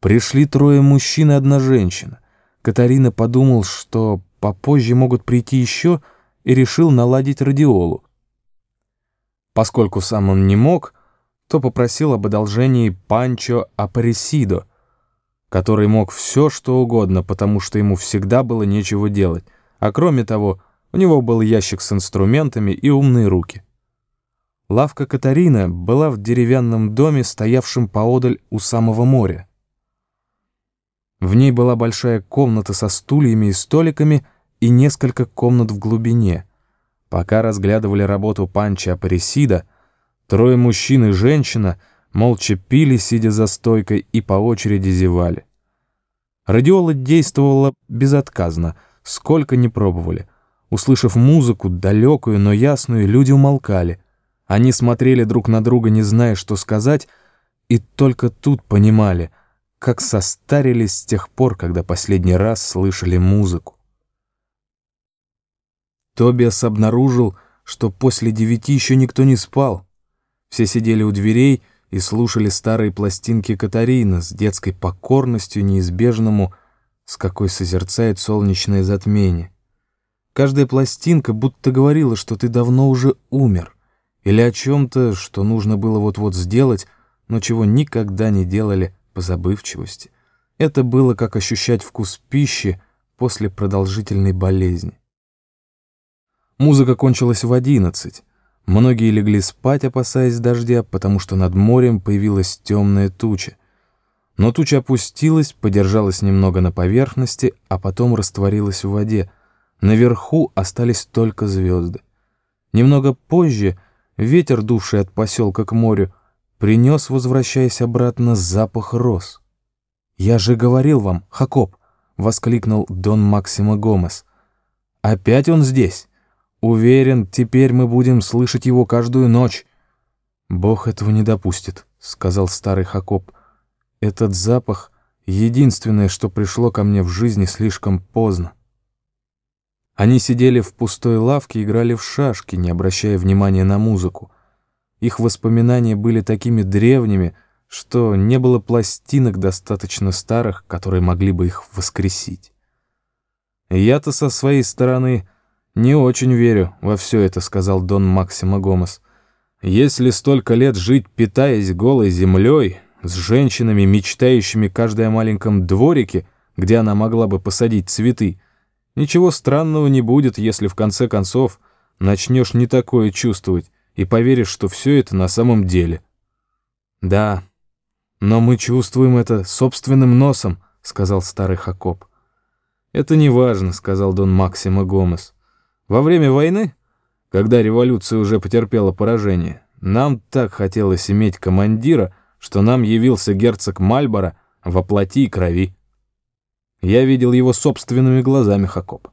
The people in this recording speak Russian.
Пришли трое мужчин и одна женщина. Катарина подумал, что попозже могут прийти еще, и решил наладить радиолу. Поскольку сам он не мог, то попросил об одолжении Панчо Апаресидо, который мог все, что угодно, потому что ему всегда было нечего делать, а кроме того, у него был ящик с инструментами и умные руки. Лавка Катарина была в деревянном доме, стоявшем поодаль у самого моря. В ней была большая комната со стульями и столиками и несколько комнат в глубине. Пока разглядывали работу Панча Апаресида, трое мужчин и женщина молча пили, сидя за стойкой, и по очереди зевали. Радиола действовала безотказно, сколько ни пробовали. Услышав музыку, далекую, но ясную, люди умолкали. Они смотрели друг на друга, не зная, что сказать, и только тут понимали — как состарились с тех пор, когда последний раз слышали музыку. Тобиас обнаружил, что после девяти еще никто не спал. Все сидели у дверей и слушали старые пластинки Катарина с детской покорностью неизбежному, с какой созерцает солнечное затмение. Каждая пластинка будто говорила, что ты давно уже умер, или о чем-то, что нужно было вот-вот сделать, но чего никогда не делали по забывчивости. Это было как ощущать вкус пищи после продолжительной болезни. Музыка кончилась в одиннадцать. Многие легли спать, опасаясь дождя, потому что над морем появилась темная туча. Но туча опустилась, подержалась немного на поверхности, а потом растворилась в воде. Наверху остались только звезды. Немного позже ветер, дувший от поселка к морю, принес, возвращаясь обратно, запах роз. «Я же говорил вам, Хакоп!» — воскликнул Дон Максимо Гомес. «Опять он здесь? Уверен, теперь мы будем слышать его каждую ночь». «Бог этого не допустит», — сказал старый Хакоп. «Этот запах — единственное, что пришло ко мне в жизни слишком поздно». Они сидели в пустой лавке играли в шашки, не обращая внимания на музыку. Их воспоминания были такими древними, что не было пластинок достаточно старых, которые могли бы их воскресить. «Я-то со своей стороны не очень верю во все это», — сказал Дон Максимо Гомес. «Если столько лет жить, питаясь голой землей, с женщинами, мечтающими каждой о маленьком дворике, где она могла бы посадить цветы, ничего странного не будет, если в конце концов начнешь не такое чувствовать, и поверишь, что все это на самом деле. Да, но мы чувствуем это собственным носом, сказал старый Хакоп. Это не важно, сказал Дон Максимо Гомес. Во время войны, когда революция уже потерпела поражение, нам так хотелось иметь командира, что нам явился герцог Мальборо во плоти и крови. Я видел его собственными глазами, Хакоп.